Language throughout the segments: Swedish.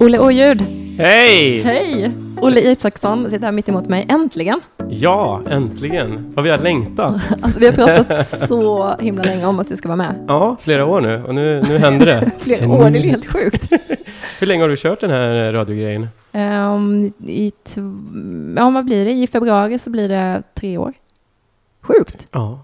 Olle Åljud. Hej! Hej! Olle Isaksson sitter här mitt emot mig. Äntligen! Ja, äntligen! Vad vi har längtat. Alltså vi har pratat så himla länge om att du ska vara med. Ja, flera år nu och nu, nu händer det. Flera år, det är helt sjukt. Hur länge har du kört den här radiogrejen? Um, i ja, vad blir det? I februari så blir det tre år. Sjukt! Ja.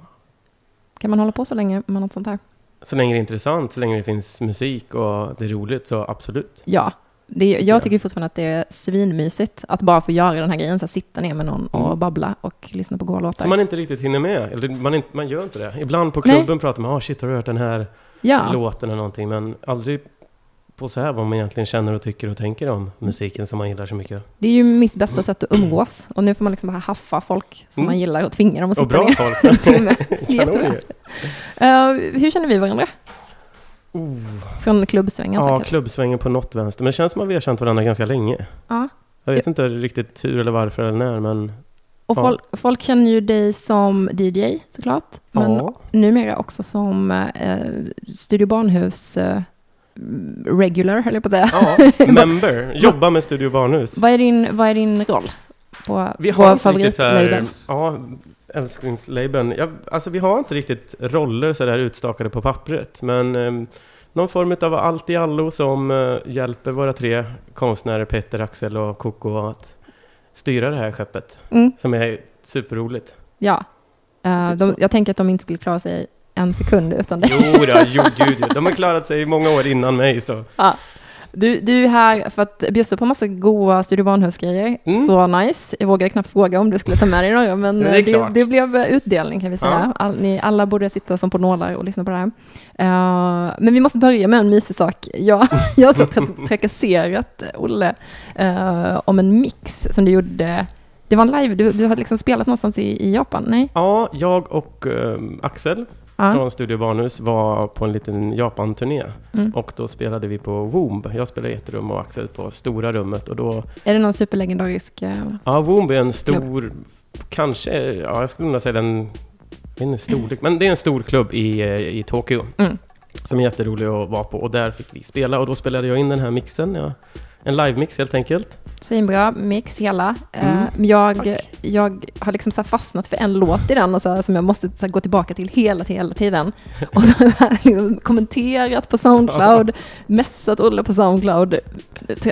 Kan man hålla på så länge med något sånt här? Så länge det är intressant, så länge det finns musik och det är roligt, så absolut. Ja. Det, jag tycker fortfarande att det är svinmysigt att bara få göra den här grejen, så här, sitta ner med någon och Mm. babbla och lyssna på goa låtar. Så man inte riktigt hinner med. Eller man, inte, man gör inte det. Ibland på klubben pratar man, ah shit, har du hört den här ja. låten eller någonting? Men aldrig på så här vad man egentligen känner och tycker och tänker om musiken som man gillar så mycket. Det är ju mitt bästa sätt att umgås. Och nu får man liksom bara haffa folk som Mm. man gillar och tvinga dem att Och sitta bra ner folk. Det är jättebra. Eh, hur känner vi varandra? Oh. Från klubbsvängen Ja, säkert? klubbsvängen på något vänster. Men det känns som att vi har känt varandra ganska länge. Ja. Jag vet inte riktigt hur eller varför eller när, men Och Ja. folk, folk känner ju dig som DJ såklart. Men ja. numera också som eh, Studio Barnhus eh, regular, höll jag på att säga. Ja, member. Jobba med Studio Barnhus. Vad är din, vad är din roll på Vi har inte riktigt så här, favoritlabel? ja, älsklingslabeln. Ja, alltså vi har inte riktigt roller så där utstakade på pappret, men eh, någon form av allt i allo som eh, hjälper våra tre konstnärer Petter, Axel och Coco att styra det här skeppet, Mm, som är superroligt. ja. Typ de, jag tänker att de inte skulle klara sig en sekund utan det. Jo, då, jo, gud, de har klarat sig i många år innan mig, så Du, du är här för att bjussa på massa goa Studio Barnhus-grejer. Mm. Så nice. Jag vågade knappt fråga om du skulle ta med dig några, men Det eh, det, det blev eh, utdelning kan vi säga. Ja. All, ni alla borde sitta som på nålar och lyssna på det här. Eh, men vi måste börja med en mysig sak. Jag, jag har så tra- trakasserat Olle eh, om en mix som du gjorde. Det var en live, du, du har liksom spelat någonstans i, i Japan? Nej? Ja, jag och eh, Axel Ja. från Studio Barnhus var på en liten Japan-turné. Mm. Och då spelade vi på Womb. Jag spelade i ett rum och Axel på stora rummet. Och då, Är det någon superlegendarisk... eh, ja, Womb är en stor, kanske, ja, jag skulle nog säga den, jag inte storlek, men det är en stor klubb i, eh, i Tokyo. Mm. Som är jätterolig att vara på. Och där fick vi spela. Och då spelade jag in den här mixen. Ja. En live-mix helt enkelt. Svinbra mix hela. Mm, Eh, jag, tack. jag har liksom så här fastnat för en låt i den och så här, som jag måste så här gå tillbaka till hela, till hela tiden. Och så har jag liksom kommenterat på Soundcloud, messat Olle på Soundcloud,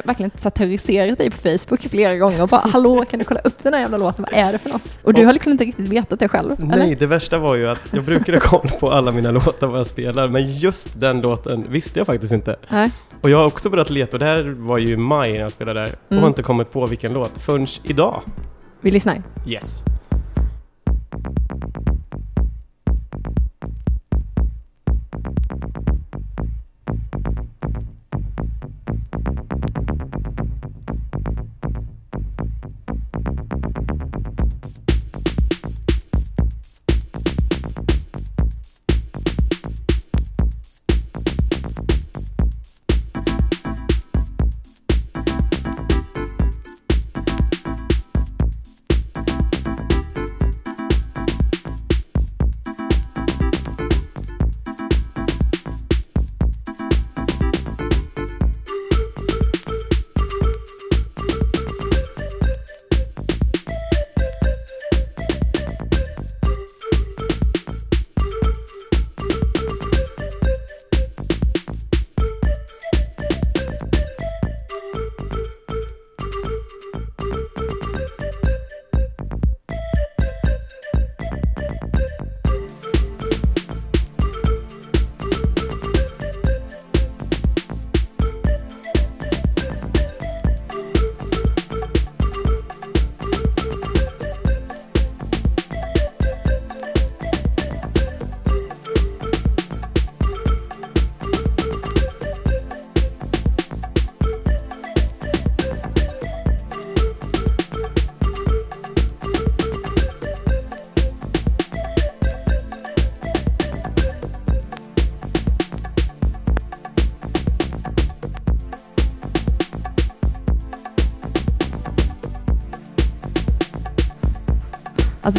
verkligen så här terroriserat dig på Facebook flera gånger och bara hallå kan du kolla upp den här jävla låten, vad är det för något? Och du har liksom inte riktigt vetat det själv, eller? Nej, det värsta var ju att jag brukar ha koll på alla mina låtar vad jag spelar. Men just den låten visste jag faktiskt inte. Nej. Och jag har också börjat leta, och det här var ju maj när jag spelade där, och Mm. har inte kommit på vilken låt förrän idag. Vi lyssnar. Yes.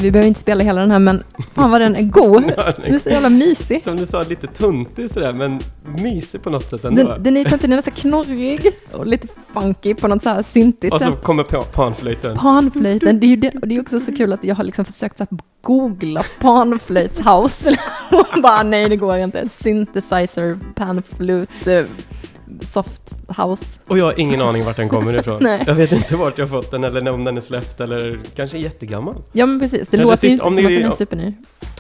Vi behöver inte spela hela den här men fan vad den är god. Den är så jävla mysig. Som du sa, lite tuntig sådär, men mysig på något sätt ändå. Den, den är töntig, den är så knorrig och lite funky på något så här syntigt och så sätt. kommer pa- panflöjten. Panflöjten, det är ju det, och det är också så kul att jag har liksom försökt så googla panflöjtshouse och bara nej det går inte. Synthesizer, panflute, eh, soft house. Och jag har ingen aning vart den kommer ifrån. Nej. Jag vet inte vart jag fått den eller om den är släppt eller kanske jättegammal. Ja men precis, det Kanske låter ju inte om som ni- att den är superny.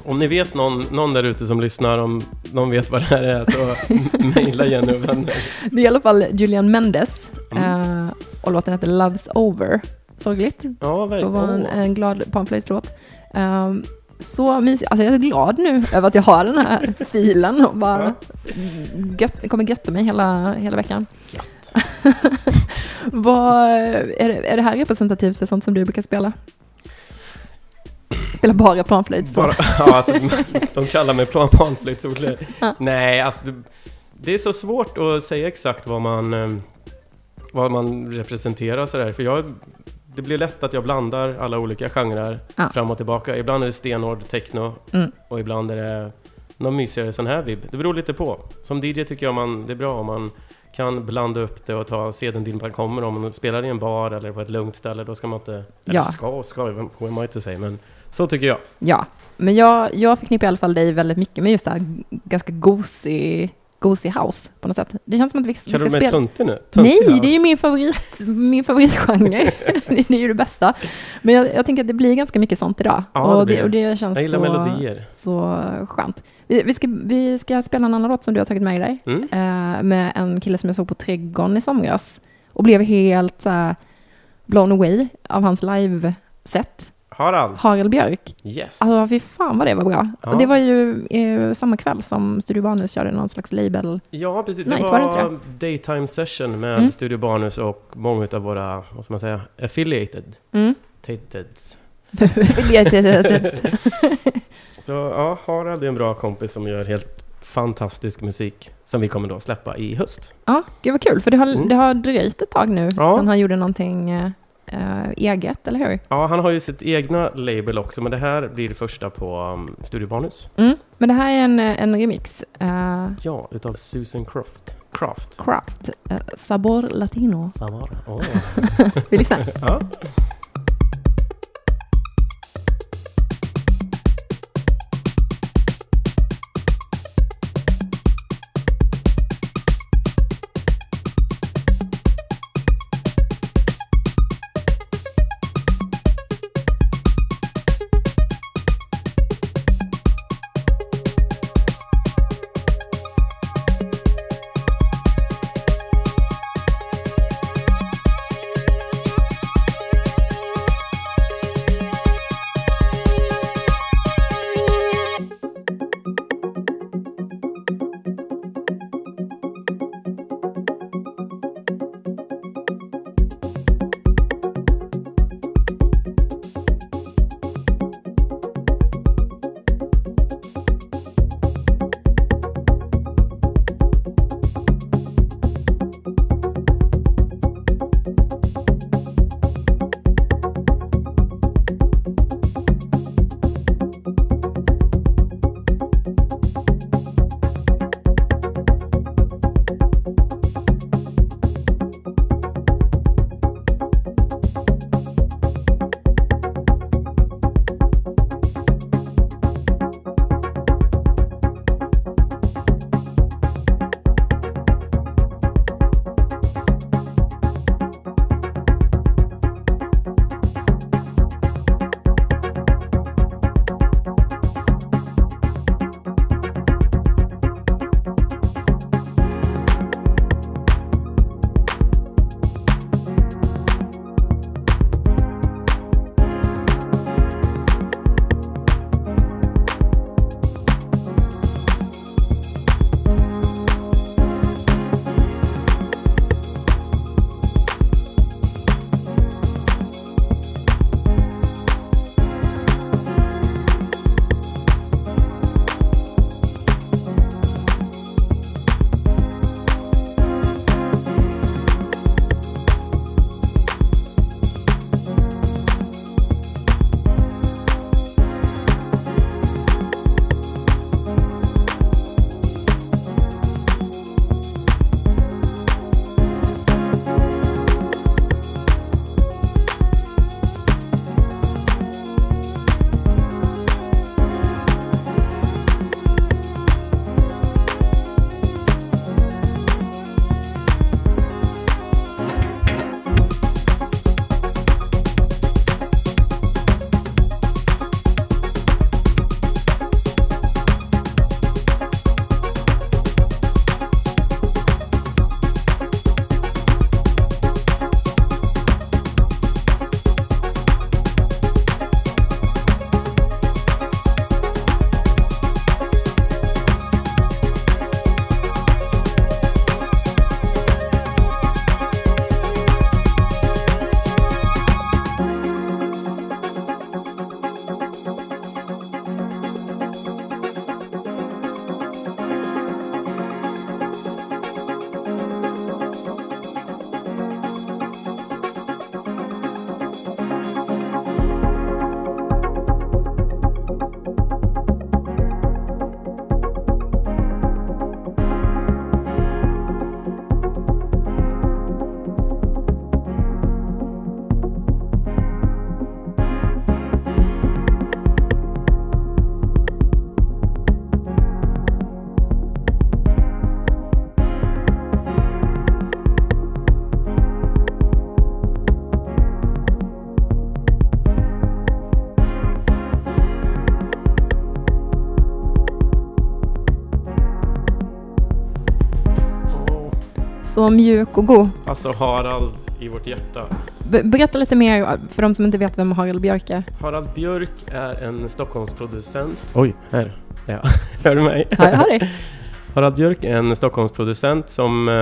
Om ni vet någon, någon där ute som lyssnar, om någon vet vad det här är så mejla Jenny och vänner. Det är i alla fall Julian Mendes Mm. eh, och låten heter Love's Over. Sorgligt. Ja, Det var en, verkligen. en glad panflöjtslåt. Um, så mysigt. Alltså jag är glad nu över att jag har den här filen och bara gött, kommer götta mig hela, hela veckan. Vad, är, det, är det här representativt för sånt som du brukar spela? Spela bara planflöjt? Bara, ja, alltså, de kallar mig plan- panflöjtsodlare. Ja. Nej, alltså det, det är så svårt att säga exakt vad man, eh, vad man representerar sådär. För jag, det blir lätt att jag blandar alla olika genrer Ja. fram och tillbaka. Ibland är det stenhård techno Mm. och ibland är det någon mysigare sån här vibb. Det beror lite på. Som DJ tycker jag man, det är bra om man kan blanda upp det och ta seden dit man kommer. Om man spelar i en bar eller på ett lugnt ställe, då ska man inte... Eller Ja. ska och ska, who am I to say? Men så tycker jag. Ja, men jag, jag förknippar i alla fall dig väldigt mycket med just det här ganska gosig, gosig house på något sätt. Det känns som att vi, vi Kallar ska du mig spela... tuntig nu? Tuntig Nej, house? det är ju min, favorit, min favoritgenre. det är ju det bästa. Men jag, jag tänker att det blir ganska mycket sånt idag. Ja, och, det, det. och det känns Jag gillar så, melodier. så skönt. Vi, vi, ska, vi ska spela en annan låt som du har tagit med dig. Mm. Eh, med en kille som jag såg på Trädgården i somras. Och blev helt här, blown away av hans live-set. Harald. Harald Björk. Yes. Alltså fy fan vad det var bra. Ja. Och det var ju eh, samma kväll som Studio Barnhus körde någon slags label. ja, precis. Nej, det var det var, inte daytime session med Mm. Studio Barnus och många av våra, vad ska man säga, affiliated. Mm. Tateds. Så ja, Harald är en bra kompis som gör helt fantastisk musik som vi kommer då släppa i höst. ja, gud vad kul. För det har, Mm. det har dröjt ett tag nu Ja. sen han gjorde någonting eh, eget, eller hur? Ja, han har ju sitt egna label också, men det här blir det första på um, Studio Barnus. Mm. Men det här är en, eh, en remix. Eh, Ja, utav Susan Croft. Craft. Craft. Eh, Sabor Latino. Samara. Åh. Vi lyssnar. Ja. Så mjuk och god. Alltså Harald i vårt hjärta. Be- berätta lite mer för de som inte vet vem Harald Björk är. Harald Björk är en Stockholmsproducent. Oj, här. Ja, hör du mig? Ja, jag hör dig. Harald Björk är en Stockholmsproducent som eh,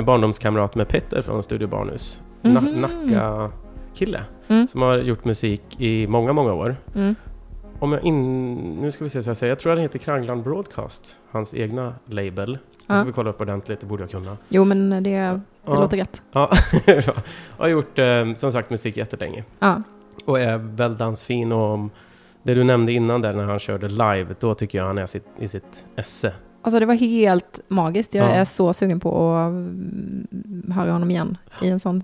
är barndomskamrat med Petter från Studio Barnhus. Na- Mhm. Nacka-kille. Mm. Som har gjort musik i många, många år. Mm. Om jag in... Nu ska vi se så jag säger. Jag tror han heter Krangland Broadcast. Hans egna label. Ja. får vi kolla upp ordentligt, det borde jag kunna. Jo, men det, det Ja. låter rätt. Ja, har gjort eh, som sagt musik jättelänge. Ja. Och är väldigt fin om det du nämnde innan där när han körde live, då tycker jag han är sitt, i sitt esse. Alltså det var helt magiskt. Jag Ja. är så sugen på att mm, höra honom igen i en sån...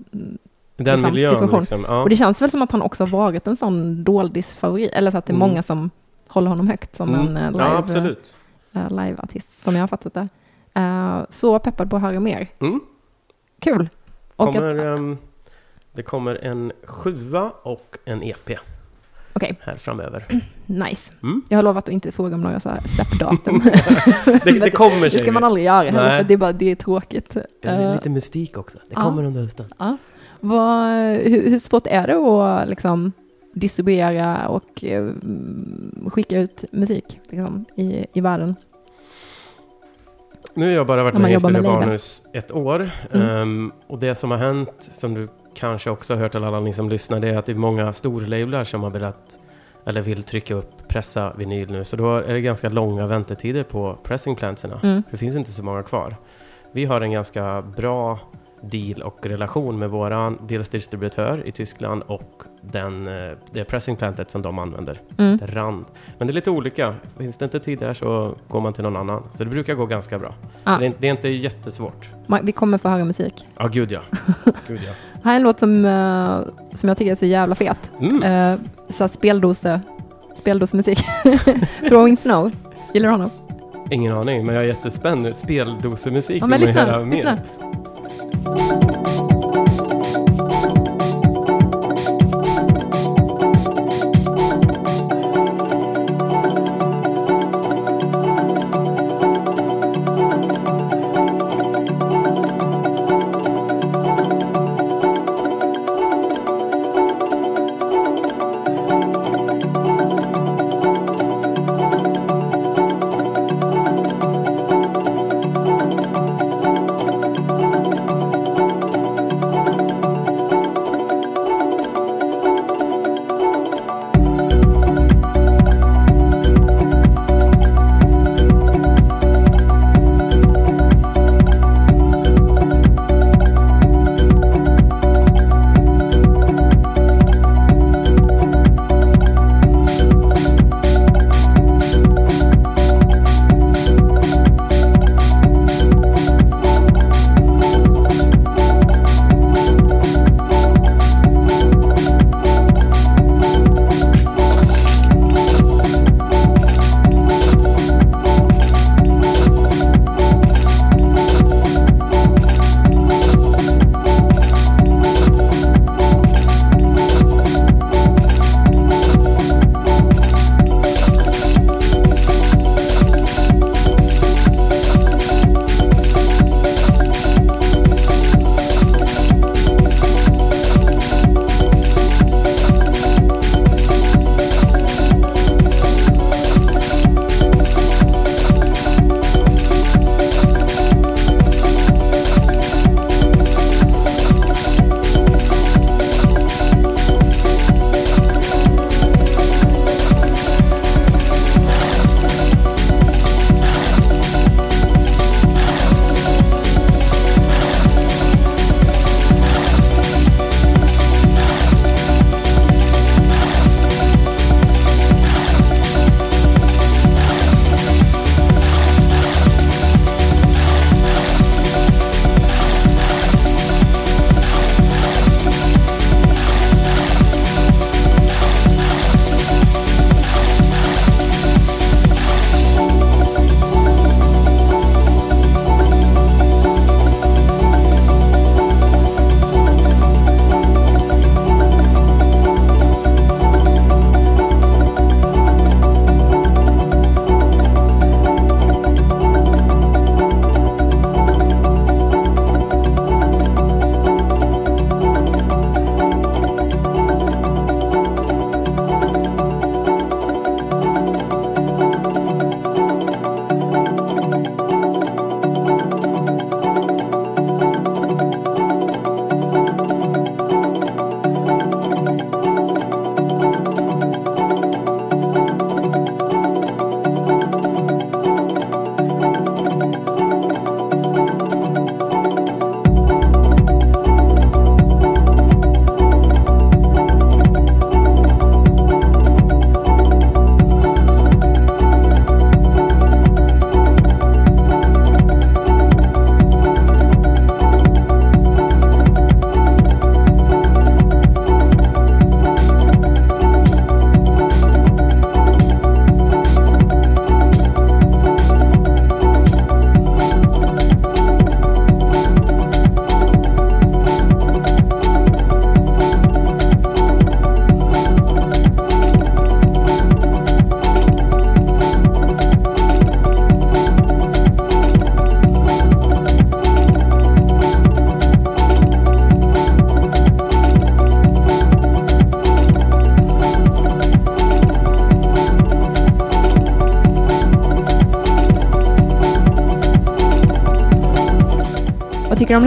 Den Liksom, miljön situation. liksom. Ja. Och det känns väl som att han också har varit en sån doldisfavorit. Eller så att det är Mm. många som håller honom högt som Mm. en eh, live, Ja, eh, liveartist, som jag har fattat det. Eh, så peppad på att höra mer. Mm. Kul! Och Kommer, att, ehm, det kommer en sjua och en EP Okej, här framöver. nice. Mm. Jag har lovat att inte fråga om några så här släppdatum. Det, det kommer det sig. ska man aldrig göra heller, för det är, bara, det är tråkigt. Det är Eh, lite mystik också. Det ja. kommer under hösten. Ja. Vad, hur, hur svårt är det att liksom, distribuera och eh, skicka ut musik liksom, i, i världen? Nu har jag bara varit med i label. Barnhus ett år. Mm. Ehm, och det som har hänt, som du kanske också har hört eller alla ni som lyssnar, det är att det är många storlablar som har velat eller vill trycka upp, pressa vinyl nu. Så då är det ganska långa väntetider på pressingplantserna. Mm. Det finns inte så många kvar. Vi har en ganska bra deal och relation med våran dels distributör i Tyskland och den, eh, det pressingplantet som de använder. Mm. Rand. Men det är lite olika. Finns det inte tid där så går man till någon annan. Så det brukar gå ganska bra. Ja. Det, är, inte- det är inte jättesvårt. Vi kommer få höra musik. Ja, gud ja. Gud ja. Här är en låt som, eh, som jag tycker är så jävla fet. Mm. Uh, så speldose, speldosemusik. Throwing Snow. Gillar du honom? Ingen aning, men jag är jättespänd. Speldosemusik Ja, men lyssna. höra mer. lyssna. Thank you.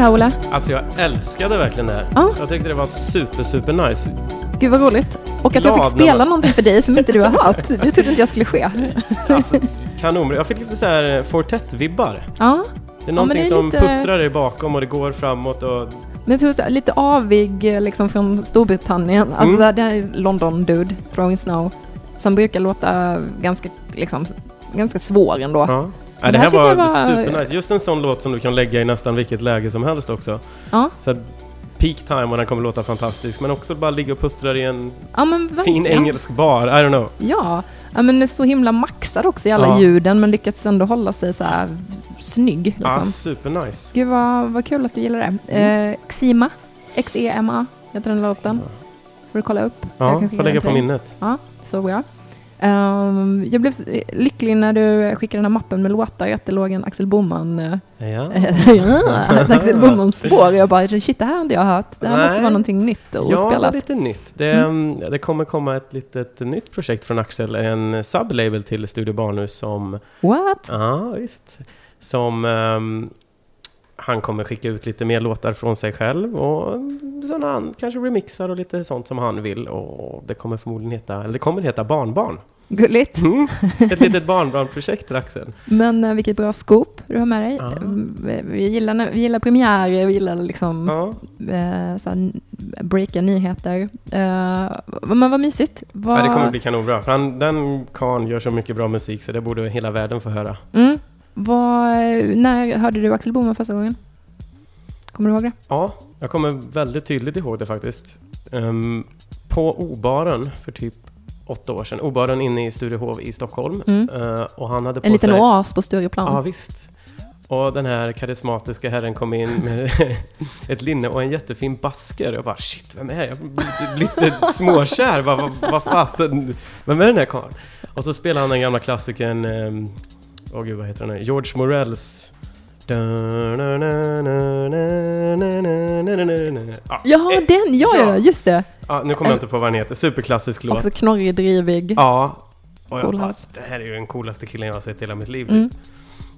Här Olle? Alltså jag älskade verkligen det här. Ja. Jag tyckte det var super, super nice. Gud vad roligt. Och att jag Glad fick när spela man- någonting för dig som inte du har hört. Det trodde inte jag skulle ske. Alltså, kanon. Jag fick lite så här eh, Fortet-vibbar. Ja, Det är någonting det är som lite- puttrar dig bakom och det går framåt och... men jag tror lite avig eh, liksom från Storbritannien. Alltså Mm. det här- är London Dude, Throwing Snow. Som brukar låta ganska, liksom, ganska svår ändå. Ja. Ja, det här var, jag var- supernice. Just en sån låt som du kan lägga i nästan vilket läge som helst också. Ja, Så peak time och den kommer låta fantastisk. Men också bara ligga och puttra i en ja fin engelsk bar. I don't know. Ja, ja men det är så himla maxad också i alla Ja. ljuden men lyckats ändå hålla sig så här snygg. Liksom. Ja, supernice. Gud vad, vad kul att du gillar det. Eh, Xima, X-E-M-A heter den låten. Får du kolla upp. Jag Ja, får lägga på minnet. Ja, så bra. Ehm, jag blev lycklig när du skickade den här mappen med låtar, att det låg en Axel Boman, eh, Ja. ja, Axel Boman spår. Jag bara, shit det här har inte jag hört. Det här Nej. måste vara någonting nytt och Ja, ospelat. lite nytt. Det, mm, det kommer komma ett litet nytt projekt från Axel, en sublabel till Studio Barnhus som, What? ja visst, som ehm, han kommer skicka ut lite mer låtar från sig själv och sådana han kanske remixar och lite sånt som han vill och det kommer förmodligen heta, eller det kommer heta Barnbarn. Gulligt. Mm. Ett litet barnbarnprojekt till Axel. Men eh, vilket bra scoop du har med dig. Ja. Eh, Vi, gillar, vi gillar premiärer, vi gillar liksom Ja. eh, så här, breaka nyheter. Eh, men vad mysigt. Vad, Ja, det kommer bli kanonbra. För han, den karln gör så mycket bra musik så det borde hela världen få höra. mm, vad, när hörde du Axel Boman första gången? Kommer du ihåg det? Ja, jag kommer väldigt tydligt ihåg det faktiskt. Ehm, på O-baren för typ åtta år sedan. O-baren inne i Sturehov i Stockholm. Mm. Eh, och han hade på En liten sig... oas på Stureplan. Ja, visst. Och den här karismatiska herren kom in med ett linne och en jättefin basker. Jag bara shit, vem är det? Jag blir lite småkär. Vad, vad, vad fasen, vem är den här karln? Och så spelar han den gamla klassikern, ehm, åh gud vad heter den? George Morells Ja, Ja, eh, den! Ja, ja, ja. just det. ja, nu kommer jag inte på vad den heter. Superklassisk låt. Också knorrig, drivig. Ja. Och jag bara, det här är ju den coolaste killen jag har sett i hela mitt liv. Typ. Mm.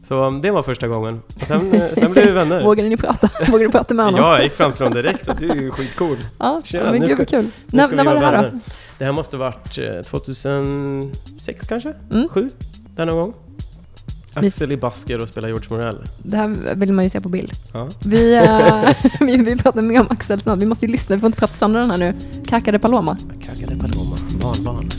Så um, det var första gången. Och sen, eh, sen blev vi vänner. Vågade ni prata? Vågade du prata med honom? Ja, jag gick fram till honom direkt och du är ju skitcool. ja Tjena, men gud ska- vad kul. När, var det här då? vänner. Det här måste varit eh, 2006 kanske? Mm. Sju? Där någon gång? Axel i basker och spelar George Morell. Det här vill man ju se på bild. Ja. Vi, eh, vi, vi pratar mer om Axel snart. Vi måste ju lyssna, vi får inte prata sönder den här nu. Kakade Paloma. Kakade Paloma, barnbarn.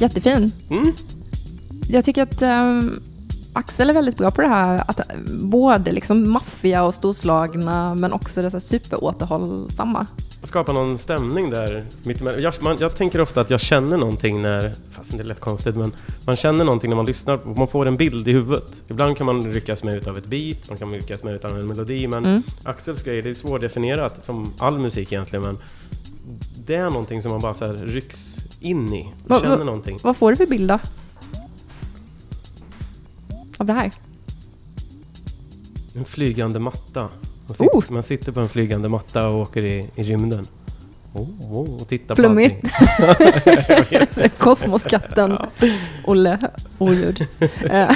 Jättefin. Mm. Jag tycker att ehm, Axel är väldigt bra på det här att både liksom maffiga och storslagna men också det så här superåterhållsamma. Skapa någon stämning där mittemellan. Jag, man, jag tänker ofta att jag känner någonting när, fast det är lätt konstigt, men man känner någonting när man lyssnar. Man får en bild i huvudet. Ibland kan man ryckas med utav ett beat, man kan ryckas med utav en melodi, men Mm. Axels grejer, det är svårdefinierat som all musik egentligen, men det är någonting som man bara så här rycks in i. Va- känner va- någonting. Vad får du för bild då? Av det här? En flygande matta. Man sitter, Oh! man sitter på en flygande matta och åker i, i rymden. Oh, oh, och tittar Flummigt. Kosmoskatten, Olle, oljud. Eh,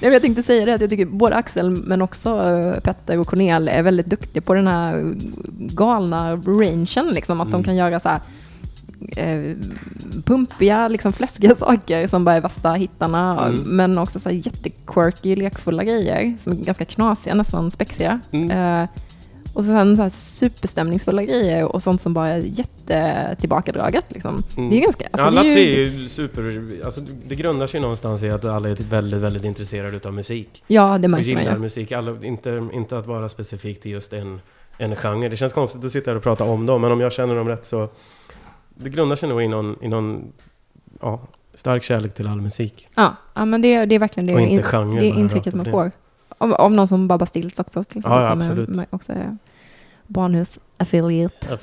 jag tänkte säga det att jag tycker både Axel men också eh, Petter och Cornel är väldigt duktiga på den här galna rangen, liksom, att de Mm. kan göra så här eh, pumpiga, liksom fläskiga saker som bara är värsta hittarna, Mm. men också så här jättequirky, lekfulla grejer som är ganska knasiga, nästan spexiga. Mm. Eh, och sen så här superstämningsfulla grejer och sånt som bara är jättetillbakadraget. Liksom. Mm. Det är ganska... alltså, alla är ju- tre är ju super... Alltså, det grundar sig någonstans i att alla är väldigt, väldigt intresserade utav musik. Ja, det Och märker man gillar ju. musik. Alla, inte, inte att vara specifikt i just en, en genre. Det känns konstigt att sitta här och prata om dem, men om jag känner dem rätt så... Det grundar sig nog i någon, i någon ja, stark kärlek till all musik. Ja, ja men det, det är verkligen det, Och inte in, genre det intrycket man får. Av, av någon som Babba Stills också, till exempel, Ja, ja, som absolut. är, också är barnhus affiliate.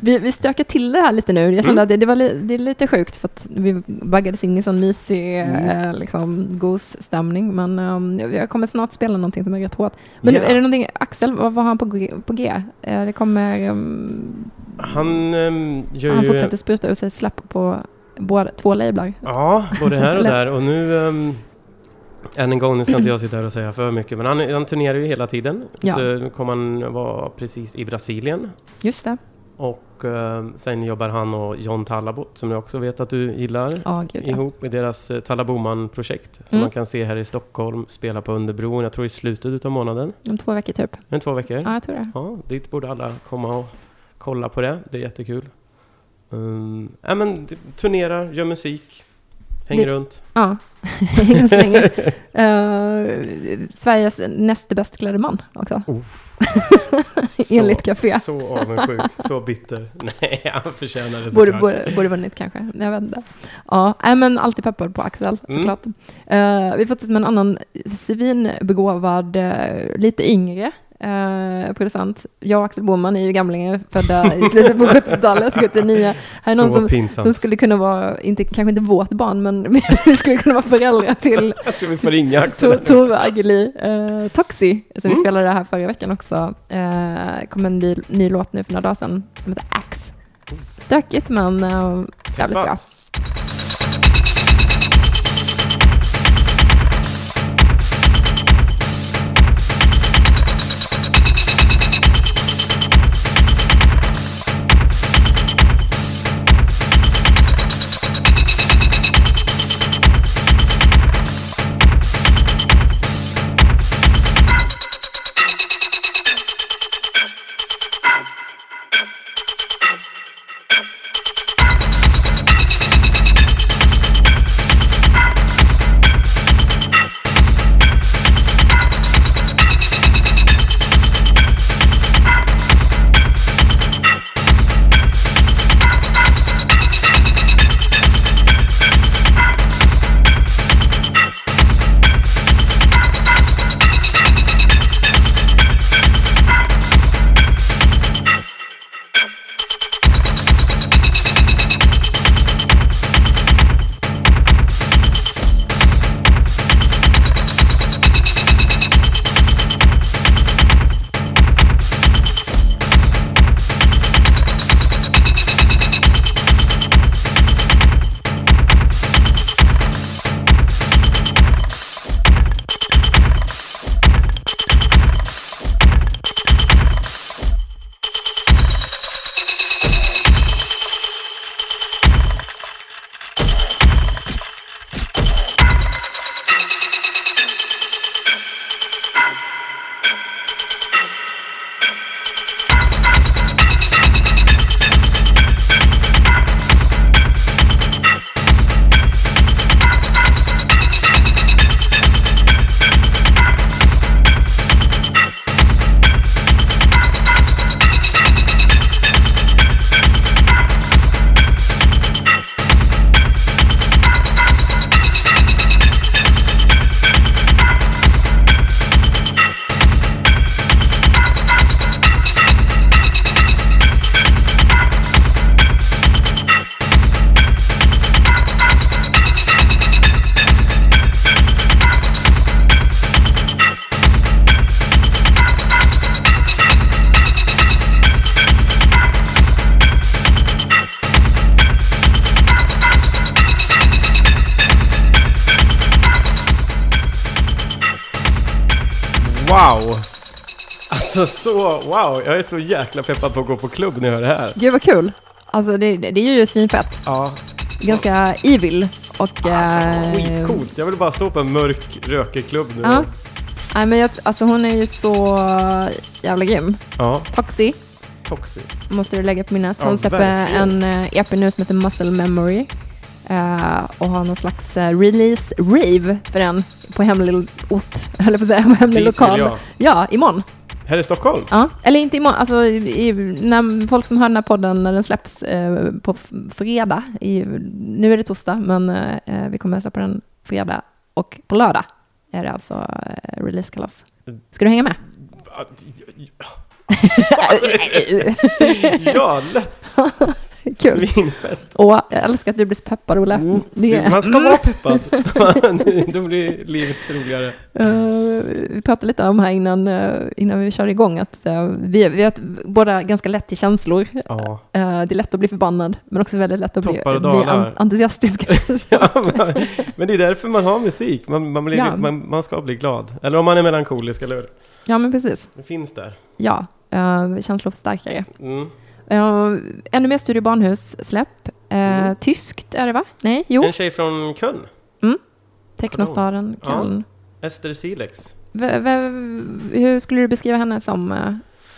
Vi, vi stökar till det här lite nu. Jag kände Mm. att det, det, var li, det är lite sjukt för att vi baggades in i sån mysig Mm. eh, liksom, gos-stämning. Men um, jag kommer snart spela någonting som är rätt hårt. Men Ja. är det någonting, Axel, vad var han på, G- på G? Eh, det kommer... Um, Han um, gör han ju... fortsätter spruta ur sig släpp på båda, två lablar. Ja, både här och där. Och nu... Um, än en gång, nu ska inte jag sitta här och säga för mycket, men han, han turnerar ju hela tiden. Ja. Nu kommer han vara precis i Brasilien. Just det. Och eh, sen jobbar han och John Tallabot, som jag också vet att du gillar, Ja, gud ja. ihop med deras uh, Tallaboman-projekt. Som Mm. man kan se här i Stockholm, spela på Underbron, jag tror i slutet av månaden. Om två veckor typ. Men två veckor. Ja, jag tror det. Ja, dit borde alla komma och kolla på det. Det är jättekul. Um, ja, men d- turnera, gör musik, Det- runt. Ja, än så länge. Eh, Sveriges näst bäst klädde man också. Enligt Café. Så avundsjuk, så bitter. Nej, han förtjänar det Borde, såklart. borde, borde vunnit kanske. Jag vet inte. Ja, nej, men alltid peppad på Axel Mm. såklart. Eh, vi fortsätter med en annan svinbegåvad, eh, lite yngre eh, producent. Jag och Axel Boman är ju gamlingar, födda i slutet på 70-talet, 79. Här är någon som, pinsamt. som skulle kunna vara, inte, kanske inte vårt barn, men vi skulle kunna vara föräldrar till Jag tror vi får ringa Axel. To- Tove Ageli, uh, Toxi, som vi Mm. spelade här förra veckan också, uh, kom en ny, ny låt nu för några dagar sedan som heter Axe. Stökigt men uh, jävligt bra. Så, wow! Jag är så jäkla peppad på att gå på klubb när jag hör det här. Gud vad kul. Alltså det, det är ju svinfett. Ja, Ganska evil och... alltså eh, skitcoolt. Jag vill bara stå på en mörk, rökig klubb nu. Ja. Nej men jag, alltså hon är ju så jävla grym. ja. Toxi Toxic. måste du lägga på minnet. Ja, Hon släpper verkligen. en eh, EP nu som heter Muscle Memory. eh, och har någon slags eh, release rave för den på hemlig ort, eller på att säga, på hemlig lokal. Ja, imorgon. Här i Stockholm? Ja, eller inte imorgon, alltså i, när folk som hör den här podden när den släpps eh, på fredag, i, nu är det torsdag, men eh, vi kommer att släppa den fredag och på lördag är det alltså eh, releasekalas. Ska du hänga med? Ja, lätt! Kul. Svinfett! Och jag älskar att du blir så peppad, Olle. Mm. Det, Man ska vara peppad. Då blir livet roligare. Eh, vi pratade lite om här innan, eh, innan vi kör igång att eh, vi, vi ett- båda ganska lätt till känslor. Ja. Det är lätt att bli förbannad, men också väldigt lätt att bli, Toppar bli dalar. an- entusiastisk. Ja, men- men det är därför man har musik. Man, man, blir, Ja. man, man ska bli glad. Eller om man är melankolisk, eller hur? ja, men precis. Det finns där. Ja, uh, känsloförstärkare. Mm. Uh, ännu mer Studio Barnhus-släpp. Eh, Mm. Tyskt är det va? Nej, jo. En tjej från Köln, Technostaden, Ja. Köln. Ester Silex. V- v- hur skulle du beskriva henne som eh,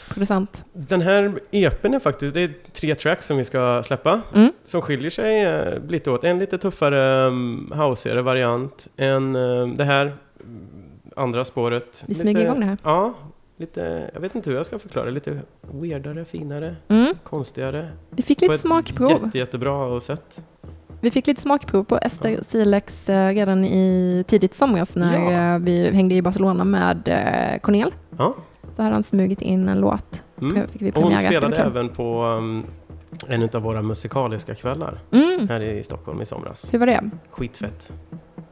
producent? Den här EPn är faktiskt, det är tre tracks som vi ska släppa. Mm. Som skiljer sig eh, lite åt. En lite tuffare, um, houseigare variant. En, eh, det här, mm, andra spåret. Vi smyger igång det här. Ja, lite, jag vet inte hur jag ska förklara. Lite weirdare, finare, Mm. konstigare. Vi fick På lite ett smakprov. jätte, jättebra sätt. Vi fick lite smakprov på Ester Silex eh, redan i tidigt somras när Ja. eh, vi hängde i Barcelona med eh, Cornel. Ja. Då hade han smugit in en låt. Mm. Fick vi Och hon spelade även på um, en av våra musikaliska kvällar Mm. här i Stockholm i somras. Hur var det? Skitfett,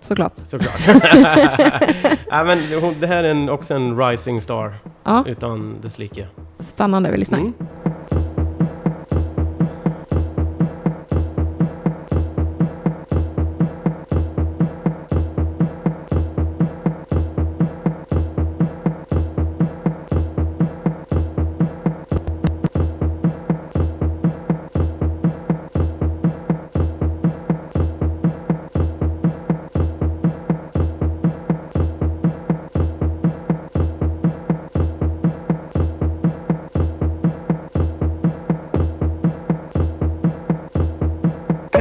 Såklart. såklart. ja, men det här är en, också en rising star, Ja, utan dess like. spännande. Vi lyssnar. Mm.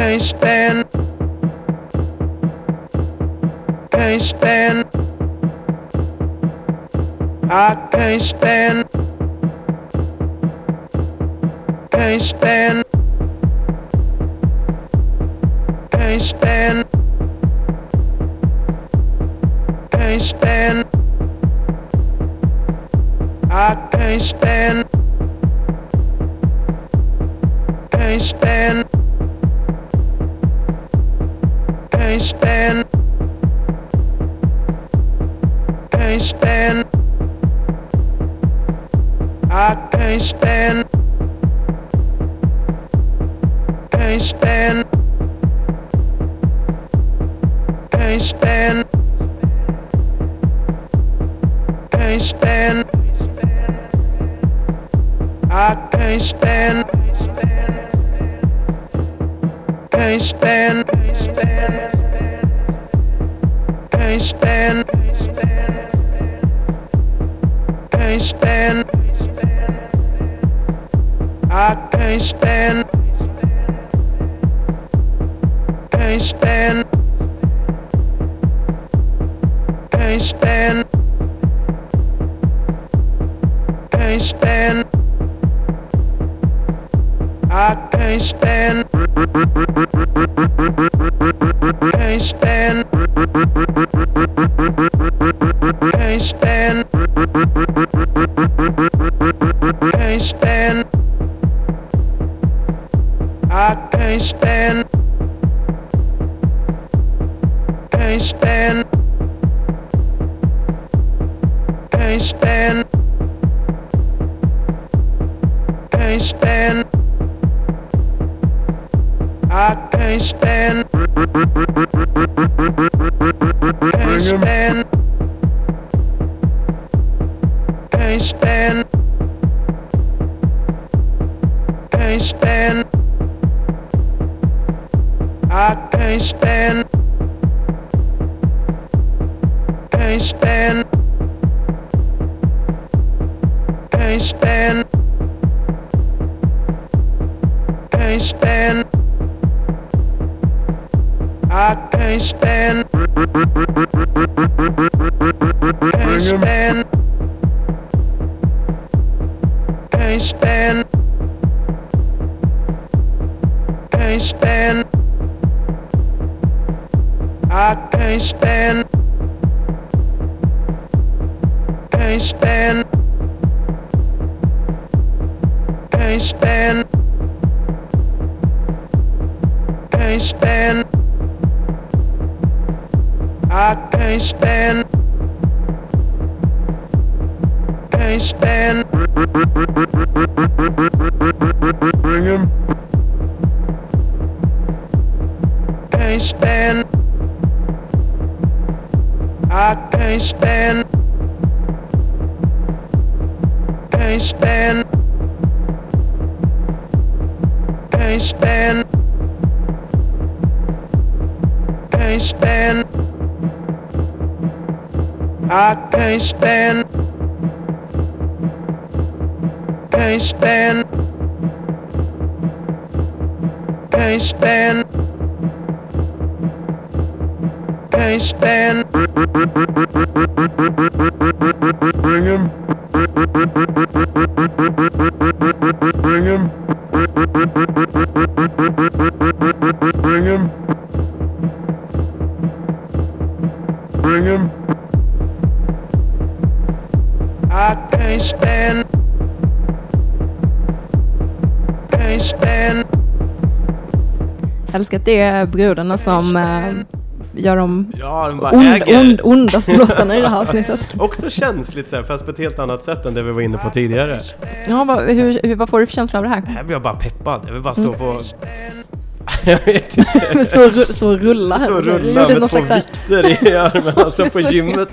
Can't stand. Can't stand. I can't stand. Can't stand. understand. Jag älskar att det är brudarna som eh, gör de Ja, de ond, ond, ondaste låtarna i det här avsnittet. Också känsligt så här, fast på ett helt annat sätt än det vi var inne på tidigare. Ja, vad, hur, hur, vad får du för känsla av det här? Här blir jag bara peppad. Jag vill bara stå Mm. på... jag vet inte. Stå stå och rulla. Stå och rulla med två vikter i armen, alltså på gymmet.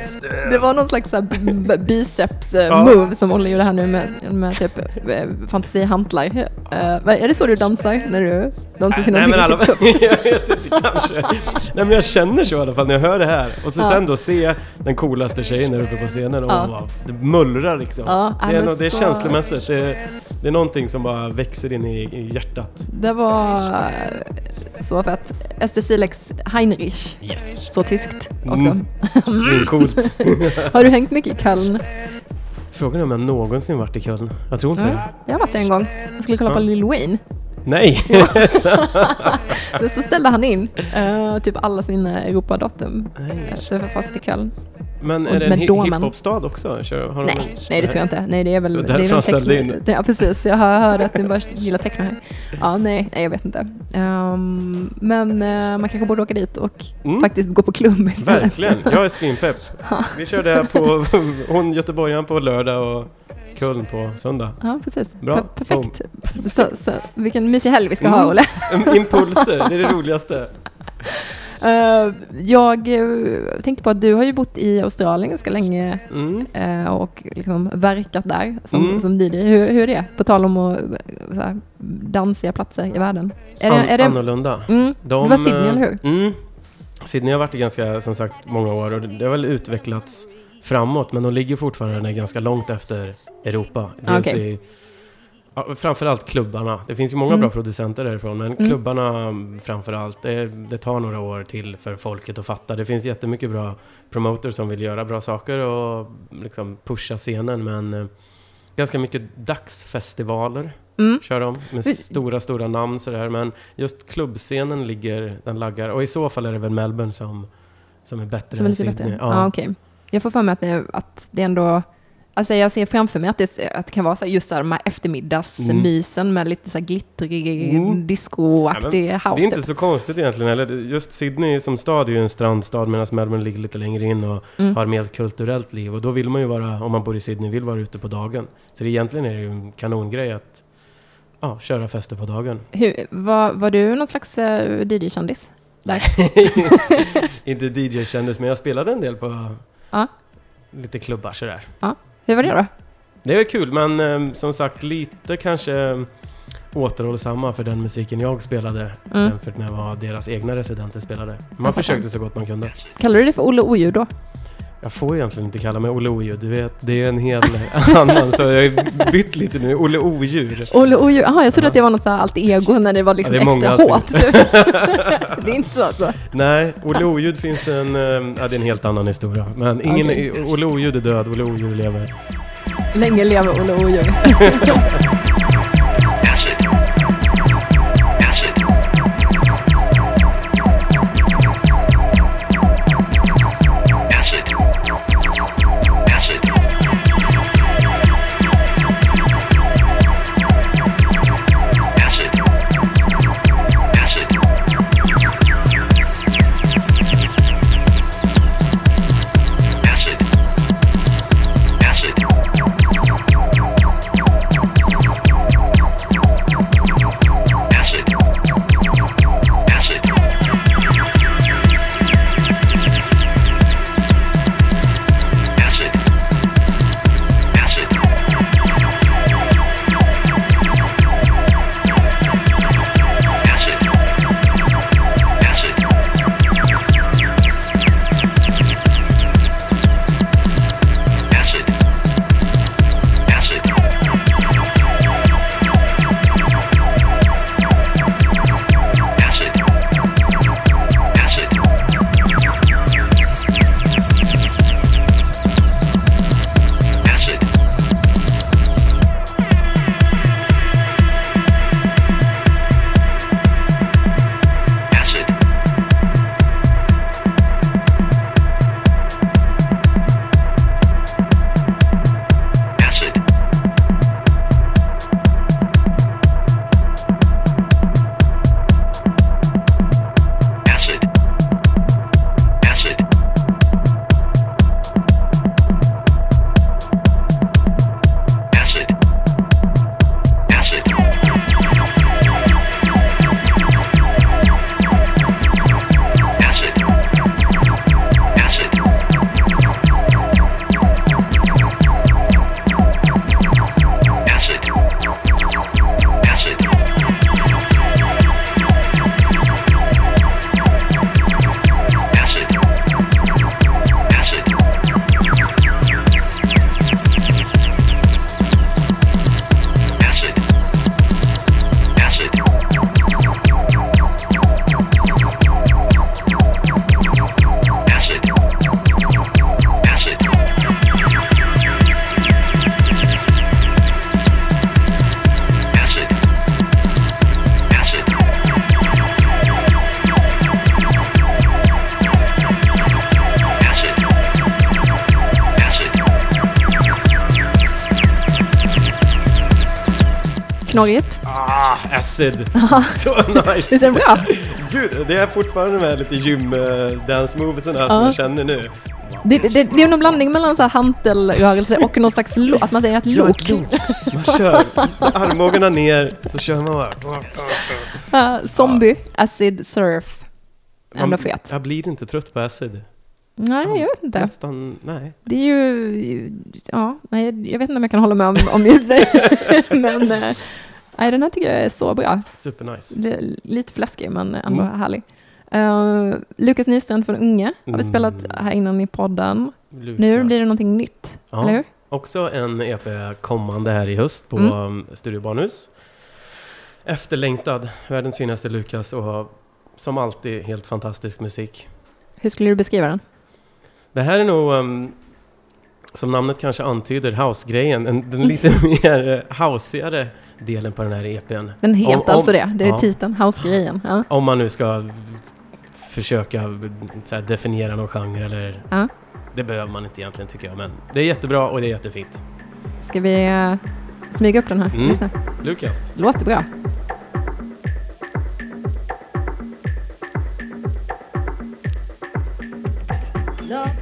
Can't stand. Det var någon slags så här b- biceps eh, som Olle gjorde här nu med, med typ eh, fantasihantlar. Eh, vad- är det så du dansar när du dansar någonting men alla, typ jag vet inte kanske. Nej men jag känner så i alla fall när jag hör det här. Och så Ja. sen då se den coolaste tjejen där uppe på scenen och Ja. bara, det mullrar liksom. Ja, det, är no, det är så- känslomässigt. Det är, det är någonting som bara växer in i, i hjärtat. Det var så fett. Ester Silex Heinrich. Yes. Så tyskt också. Mm. Svincoolt. Har du hängt mycket i Köln? Frågan är om jag någonsin varit i Köln. Jag tror inte Ja. det. Jag har varit där en gång. Jag skulle kolla på Ja. Lil Wayne. Nej! Så ställde han in eh, typ alla sina Europadatum. Nej. Så var fast i Köln. Men är det en hiphopstad också? Kör, Nej, en- nej det tror jag inte. Nej, det är väl... Det är därför han ställde in. Ja, precis. Jag hör, hörde att du bara gillar techno här. Ja, nej, nej, jag vet inte. Ehm, men eh, man kanske borde åka dit och Mm. faktiskt gå på klubb istället. Verkligen, jag är svinpepp. Vi kör det här på hon Göteborgaren på lördag och Köln på söndag. Ja, precis. Bra. Per- perfekt. Så, så, vilken mysig helg vi ska ha, Mm. Olle. Impulser, det är det roligaste. Eh, jag eh, tänkte på att du har ju bott i Australien ganska länge Mm. eh, och liksom verkat där som, Mm. som DJ. Hur, hur är det? På tal om att, så här, dansiga platser i världen. Är det, An- är det, Annorlunda. mm, De, det var Sydney, eller hur? Mm. Sydney har varit i ganska, som sagt, många år och det har väl utvecklats framåt, men de ligger fortfarande ganska långt efter Europa. Dels Ah, Okej. i, ja, framförallt klubbarna. Det finns ju många Mm. bra producenter därifrån, men Mm. klubbarna framförallt, det, det tar några år till för folket att fatta. Det finns jättemycket bra promoters som vill göra bra saker och liksom pusha scenen, men eh, ganska mycket dagsfestivaler Mm. kör de med stora, stora namn sådär. Men just klubbscenen ligger, den laggar. Och i så fall är det väl Melbourne som, som är bättre Som är än Sydney. bättre? Ja, okej. Jag får för mig att det, att det ändå... Alltså jag ser framför mig att det, att det kan vara så här, just så här, de här eftermiddagsmysen med lite så här glittrig, Mm. discoaktig Det house. är inte typ. så konstigt egentligen. Eller det- just Sydney som stad är ju en strandstad medan Melbourne ligger lite längre in och Mm. har mer kulturellt liv. Och då vill man ju vara, om man bor i Sydney, vill vara ute på dagen. Så det egentligen är det ju en kanongrej att ja, köra fester på dagen. Hur, var, var du någon slags uh, DJ-kändis? Där? inte DJ-kändis, men jag spelade en del på Ja. lite klubbar sådär. Hur var det då? Det är kul, men eh, som sagt lite kanske... återhållsamma för den musiken jag spelade Mm. jämfört med vad deras egna residenter spelade. Man försökte så gott man kunde. Kallar du det för Olle Oljud då? Jag får egentligen inte kalla mig Olle Oljud, du vet, det är en hel annan, så jag har bytt lite nu. Olle Odjur. Olle Oljud, jaha jag trodde att det var något allt ego när det var liksom Ja, det är många extra hårt. Det är inte så alltså? Nej, Olle Oljud finns en, eh, ja det är en helt annan historia. Men ingen, Okej. Olle Oljud är död, Olle Oljud lever. Länge leve Olle Oljud. acid! Så nice! Visst är den bra? Gud, det är fortfarande de här lite gym-dance-movesen här som Ja. jag känner nu. Det, det, det är någon blandning mellan så här hantelrörelse och någon slags lo- att man är ett lok. lok. Man kör armbågarna ner, så kör man bara. Uh, zombie, acid, surf. Ändå fet. Jag blir inte trött på acid. Nej, jag vet inte. Nästan, nej. Det är ju, ja, nej, jag vet inte om jag kan hålla med om, om just det. men eh, nej, den här tycker jag är så bra. Supernice. L- lite fläskig men ändå Mm. härlig. Uh, Lukas Nystrand från Unge har vi Mm. spelat här innan i podden. Lukas. Nu blir det någonting nytt, Ja. eller hur? Också en EP kommande här i höst på Mm. mm. Studio Barnhus. Efterlängtad, världens finaste Lukas och som alltid helt fantastisk musik. Hur skulle du beskriva den? Det här är nog, um, som namnet kanske antyder, house-grejen. En, den lite mer uh, houseigare delen på den här EPn. Den heter om, om, alltså det, det är ja. titeln, House-grejen. Ja. Om man nu ska försöka här, definiera någon genre eller... Ja. Det behöver man inte egentligen tycker jag, men det är jättebra och det är jättefint. Ska vi uh, smyga upp den här? Mm. Lyssna. Lukas. Låter bra. No.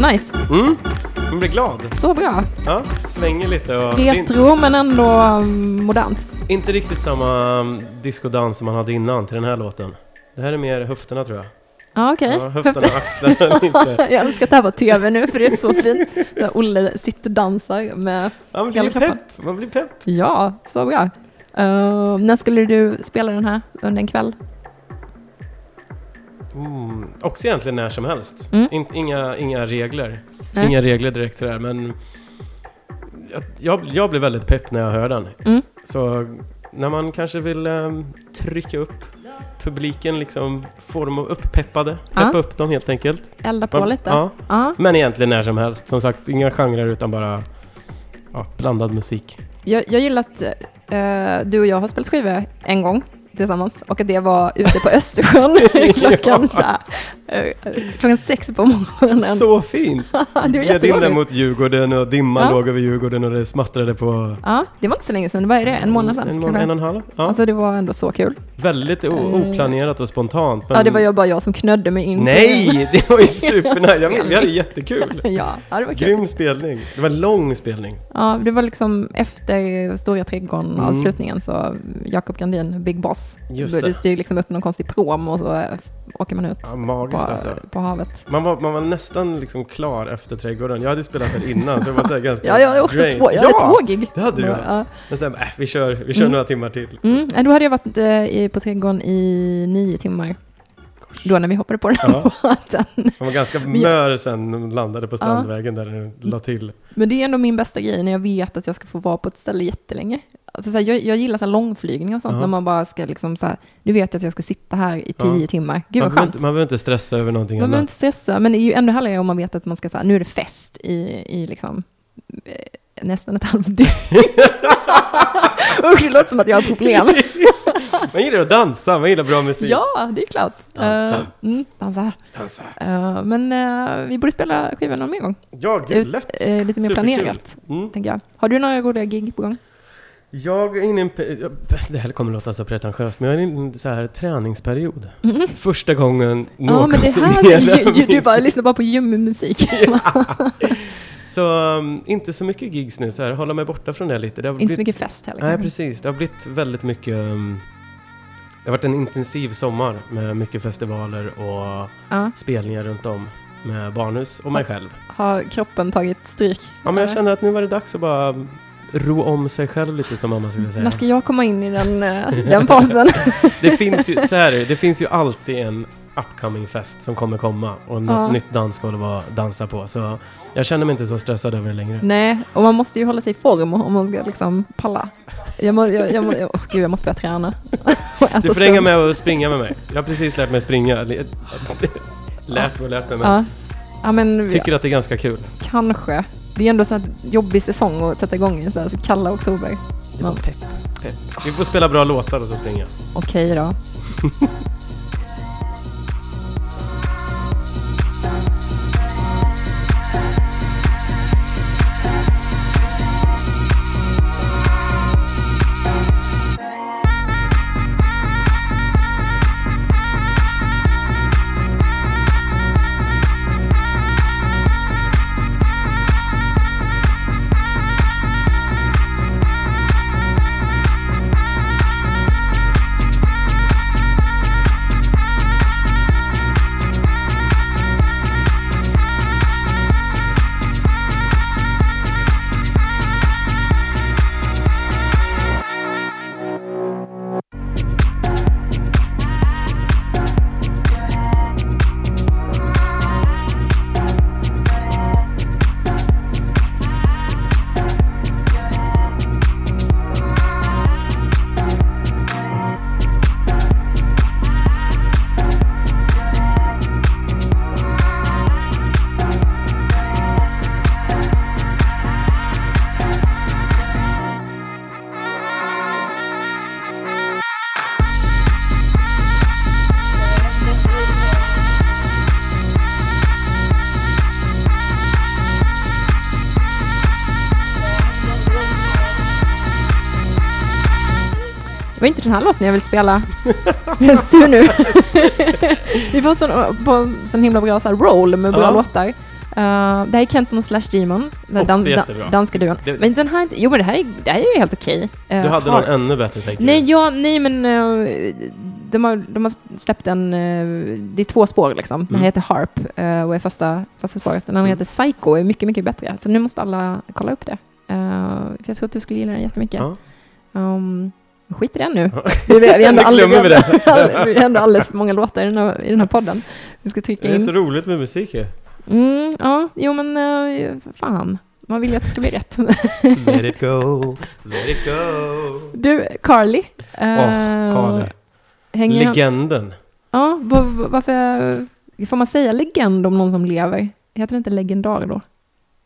Vad nice. Mm, man blir glad. Så bra. Ja, svänger lite och... Retro men ändå mm, modernt. inte riktigt samma um, discodans som man hade innan till den här låten. Det här är mer höfterna tror jag. Ja, okej. Ja, höfterna, axlarna lite. Jag önskar att det här var tv nu för det är så fint. Där Olle sitter och dansar med... Ja, man blir pepp. Man blir pepp. Ja, så bra. Uh, när skulle du spela den här under en kväll? Mm. Också egentligen när som helst. Mm. In, inga, inga regler. Nej. Inga regler direkt sådär, men... Jag, jag, blir väldigt pepp när jag hör den. Mm. Så när man kanske vill ehm, trycka upp publiken, liksom få dem upppeppade, peppa Ja. upp dem helt enkelt. Elda på Man- lite? Ja, Ja. men egentligen när som helst. Som sagt, inga genrer utan bara ja, blandad musik. Jag, jag gillar att eh, du och jag har spelat skivor en gång tillsammans. Och att det var ute på Östersjön klockan, så klockan sex på morgonen. Så fint! det var Gled in där mot Djurgården och dimman Ja. låg över Djurgården och det smattrade på... Ja, det var inte så länge sedan. Vad är det? En månad sedan? En, månad, en och en halv? Ja. Alltså det var ändå så kul. Väldigt Eh. oplanerat och spontant. men- Ja, det var ju bara jag som knödde mig in. Nej! Det var ju supernice! Minns- Vi hade jättekul! ja, ja, det var kul. Grym spelning. Det var en lång spelning. Ja, det var liksom efter Stora Trädgården Mm. så Jakob Grandin, Big Boss, Just det det. styr liksom upp någon konstig prom och så eh, åker man ut Ja, på, magiskt alltså. på havet. Man var, man var nästan liksom klar efter trädgården. Jag hade spelat där innan så det var så ganska Ja, jag har också två, jag ja! hade två gig. det hade du. Ja. Men sen, äh, vi kör, vi kör Mm. några timmar till. Mm, ja, då hade jag varit eh, på Trädgården i nio timmar. Då när vi hoppade på den Ja. båten. Man var ganska jag- mör sen när de landade på Strandvägen där det la till. Men det är ändå min bästa grej när jag vet att jag ska få vara på ett ställe jättelänge. Alltså, så här, jag, jag gillar så här långflygning och sånt Ja. när man bara ska liksom så här, du vet att jag ska sitta här i tio Ja. timmar. Gud Man vad skönt. inte, man behöver inte stressa över någonting Man behöver inte stressa, men det är ju ännu härligare om man vet att man ska säga nu är det fest i, i liksom eh, nästan ett halvt dygn. Usch, det låter som att jag har problem. Man gillar att dansa, man gillar bra musik. ja, det är klart. Dansa. Eh, mm, dansa. Dansa. Eh, men eh, vi borde spela skivan någon mer gång. Ja, gud, lätt. lite mer Superkul. planerat, Mm. tänker jag. Har du några roliga gig på gång? Jag är inne i en... Det här kommer låta så pretentiöst, men jag är inne i en så här träningsperiod. Mhm. Första gången Ja, men det någonsin här, du mitt- bara lyssnar bara på ljummusik. Så um, inte så mycket gigs nu, så här, hålla mig borta från det lite. Det Inte så blivit, mycket fest heller. Nej, precis. Det har blivit väldigt mycket... Um, det har varit en intensiv sommar med mycket festivaler och Ja. spelningar runt om med barnhus och mig själv. Har kroppen tagit stryk? Ja, men jag känner att nu var det dags att bara ro om sig själv lite som mamma skulle säga. När ska jag komma in i den, eh, den fasen? Det finns ju, så här är det, finns ju alltid en upcoming fest som kommer komma och något Ja. nytt dansgolv att dansa på. Så jag känner mig inte så stressad över det längre. Nej, och man måste ju hålla sig i form om man ska liksom palla. Jag, må, jag, jag, må, jag, åh, gud, jag måste börja träna. Du får hänga med och springa med mig. Jag har precis lärt mig springa. Lärt och lärt mig, men Ja. ja, men tycker att det är ganska kul. kanske. Det är ändå här jobbig säsong att sätta igång i så här kalla oktober. Det var pepp, pepp. Vi får spela bra låtar och så springa. Okej då. den här låten jag vill spela. Jag är sur nu. Vi får sån, på sån himla bra så här roll med bra Ja. låtar. Uh, det här är Kenton slash Demon, den dan- danska duon. Det- Men den här, inte- jo men det här är, det här är ju helt okej. Eh, Du hade har- någon ännu bättre tänkte Nej, ja, nej men eh, de, har, de har släppt en, det är två spår liksom. Den Mm. här heter Harp och är första, första spåret. Den andra Mm. heter Psycho och är mycket, mycket bättre. Så nu måste alla kolla upp det. För jag tror att du skulle gilla den jättemycket. Ja. Um, skit i den nu. Vi, vi, vi, ändå glömmer vi det. vi har ändå alldeles för många låtar i den här, i den här podden. Vi ska trycka Det är in. så roligt med musik ju. Mm, ja, jo men uh, fan. Man vill ju att det ska bli rätt. Let it go, let it go. Du, Carly. Åh, eh, Carly. hänger han- Legenden. Ja, va- va- varför... Får man säga legend om någon som lever? Heter det inte legendar då?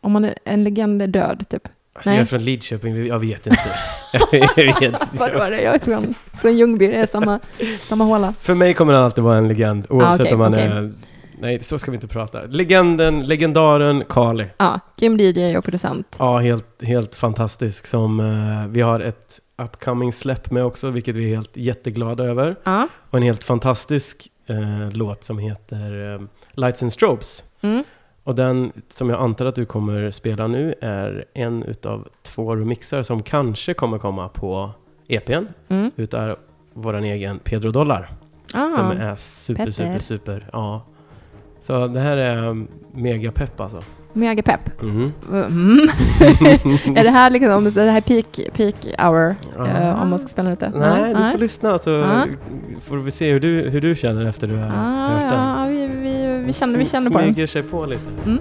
Om man är, en legend är död, typ. Alltså Nej. jag är från Lidköping, jag vet inte. jag vet inte. Vadå är det? Jag är från, från Ljungby, det är samma, samma håla. För mig kommer han alltid vara en legend, oavsett Ah, okej, om han okej. är... Nej, så ska vi inte prata. Legenden, legendaren Carly. Ja, grym DJ och producent. Ja, helt, helt fantastisk. Som, eh, vi har ett upcoming släpp med också, vilket vi är helt jätteglada över. Ja. Och en helt fantastisk eh, låt som heter eh, Lights and Strobes. Mm. Och den som jag antar att du kommer spela nu är en utav två remixar som kanske kommer komma på EPn Mm. utav våran egen Pedro Dollar. Ah, Som är super, Petter. super, super. Ja. Så det här är mega pepp alltså. Mega pepp. Mhm. Mm. är det här liksom, det här peak, peak hour, Ah. om man ska spela lite? Nej, du får lyssna så Ja. får vi se hur du, hur du känner efter du har Ah, hört den. ja, vi, vi, vi känner, vi känner på den. Smyger sig på lite. Mm.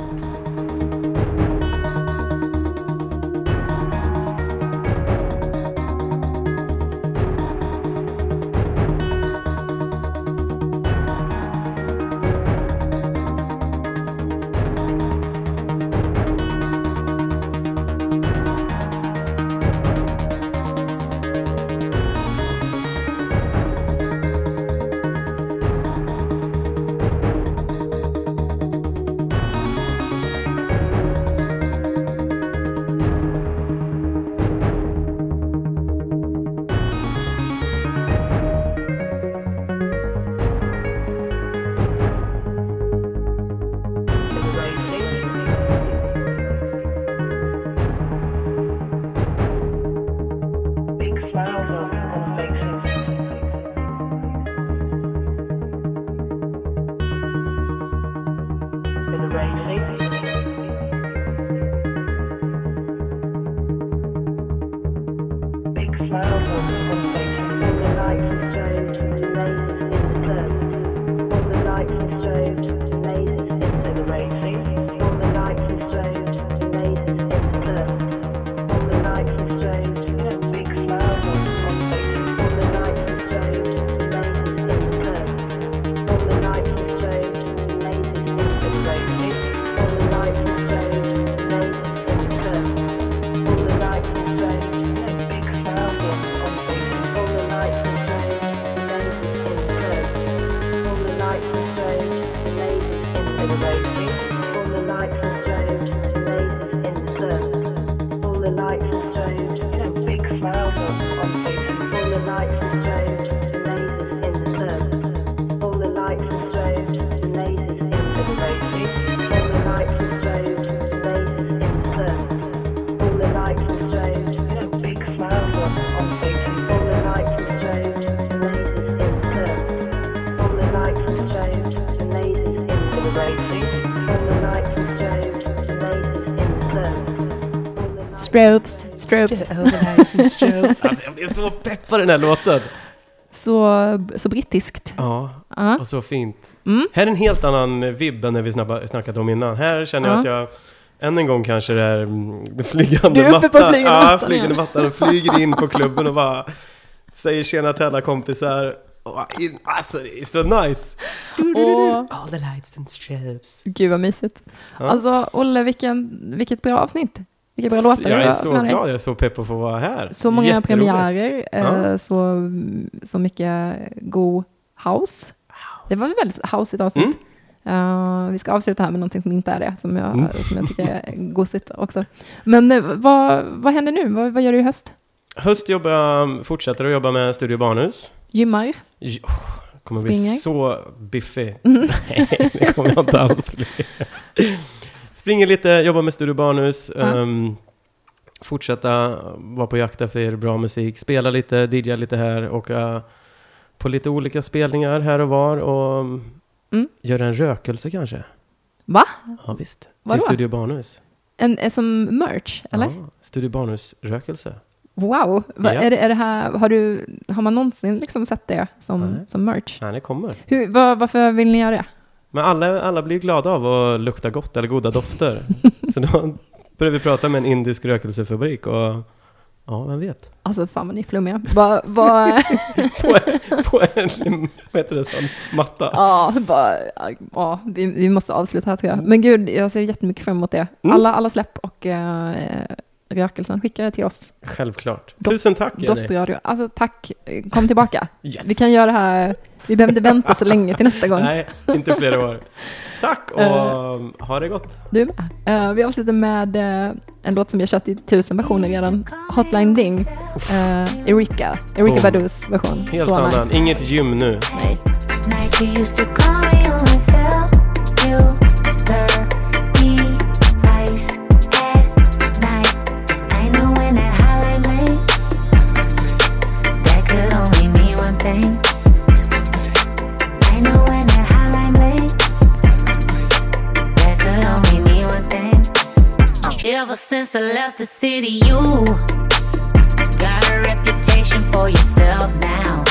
The lights Strobes, strobes. Alltså jag blir så pepp på den här låten! Så, så brittiskt. Ja, Ja. och så fint. Mm. Här är en helt annan vibb än när vi snabba- snackat om innan. Här känner jag Ja. att jag än en gång kanske det är mm, flygande Du är uppe på mattan. flygande ja, mattan, flygande ja. mattan och flyger in på klubben och bara säger tjena till alla kompisar. Alltså det är så nice! Och, All the lights and strobes. gud vad mysigt. Ja. Alltså, Olle, vilken, vilket bra avsnitt. Vilka bra låtar Jag är så glad, jag är så pepp på att få vara här. Så många premiärer, eh, Ja. så, så mycket god house. Det var ett väldigt houseigt avsnitt. Eh, vi ska avsluta här med någonting som inte är det, som jag, Mm. som jag tycker är gosigt också. Men eh, vad, vad händer nu? Vad, vad gör du i höst? Höst jobbar fortsätter att jobba med Studio Barnhus. Gymmar? Jo, kommer bli Springer? så biffig. Mm. Nej, det kommer jag inte alls bli. Springer lite, jobbar med Studio Barnhus. Ja. ehm, fortsätta vara på jakt efter bra musik. Spela lite, DJa lite här. Åka på lite olika spelningar här och var. Och Mm. göra en rökelse kanske. Va? Ja visst. Vadå? Till Studio Barnhus. En, en som merch, eller? Ja, Studio Barnhus-rökelse. Wow! Va, Ja. är, är det här, har, du, har man någonsin liksom sett det som, Nej. som merch? Nej, det kommer. Hur, va, varför vill ni göra det? Men alla, alla blir glada av att lukta gott eller goda dofter. Så då började vi prata med en indisk rökelsefabrik och ja, vem vet? Alltså fan vad ni är flummiga. Va, va, På, på en, vad heter det, sån matta. ja, va, ja, vi, vi måste avsluta här tror jag. Men gud, jag ser jättemycket fram emot det. Mm. Alla, alla släpp och eh, rökelsen, skicka det till oss. Självklart. Doft- Tusen tack Jenny. Doftradio. Alltså tack, kom tillbaka. Yes. Vi kan göra det här, vi behöver inte vänta så länge till nästa gång. Nej, inte flera år. Tack och Eh. ha det gott. Du med. Eh, vi avslutar med eh, en låt som jag kört i tusen versioner redan. Hotline Bling. Uh, Erika. Erika Boom. Badus version. Helt så annan. nice. Inget gym nu. Nej. Ever since I left the city, you got a reputation for yourself now.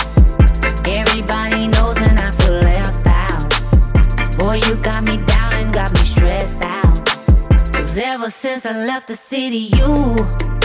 Everybody knows and I feel left out. Boy, you got me down and got me stressed out. Cause ever since I left the city, you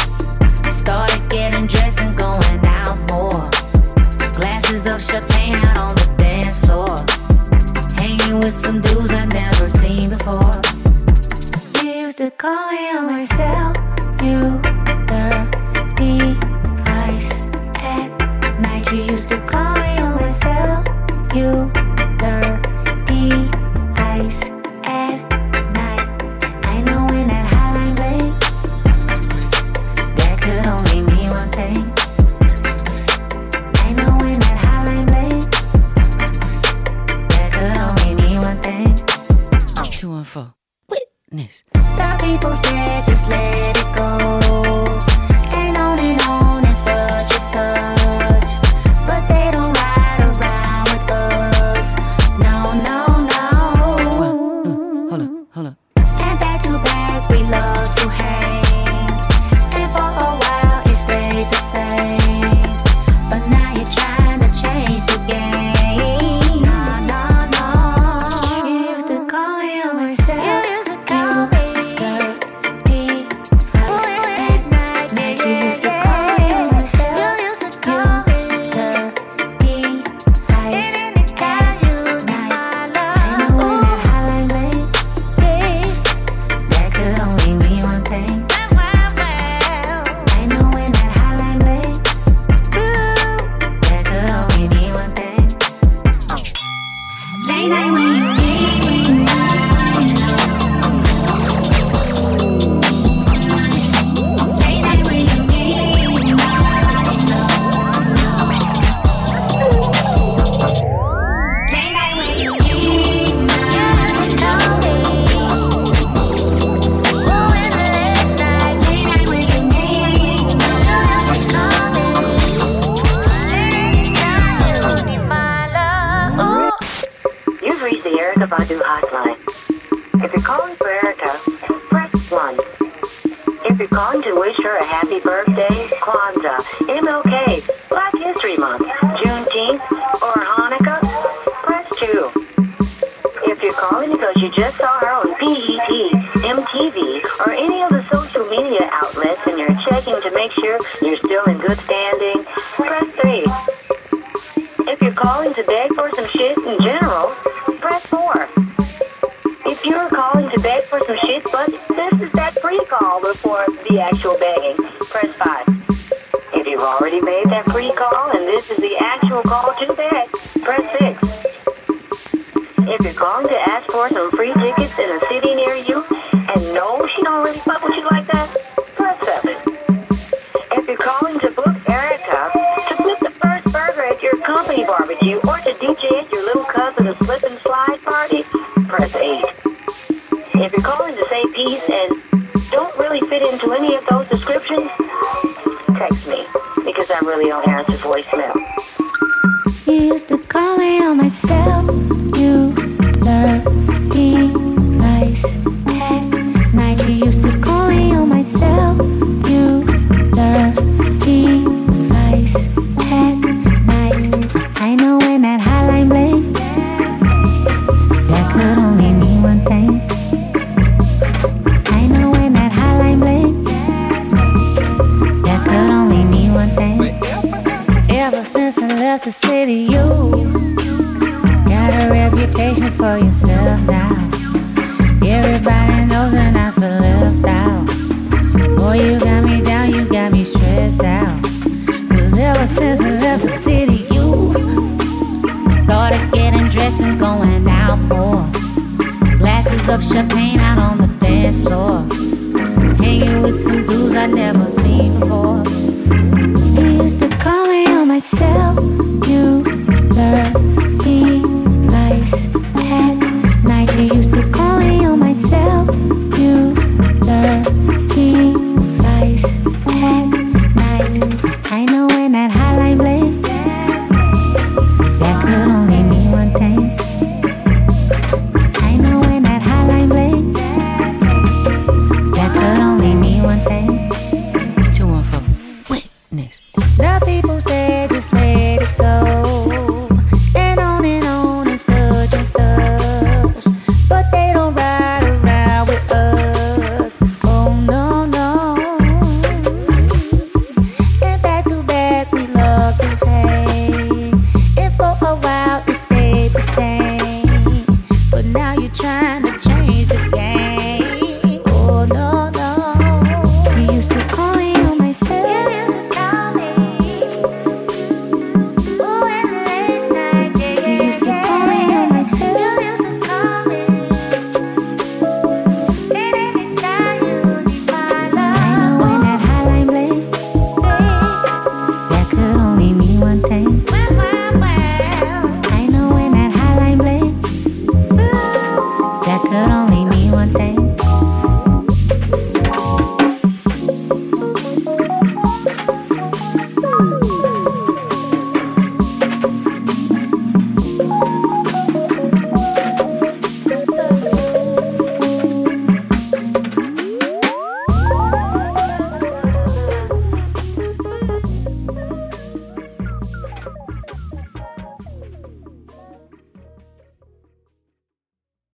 the actual of champagne out on the dance floor. Hanging with some dudes I never seen before.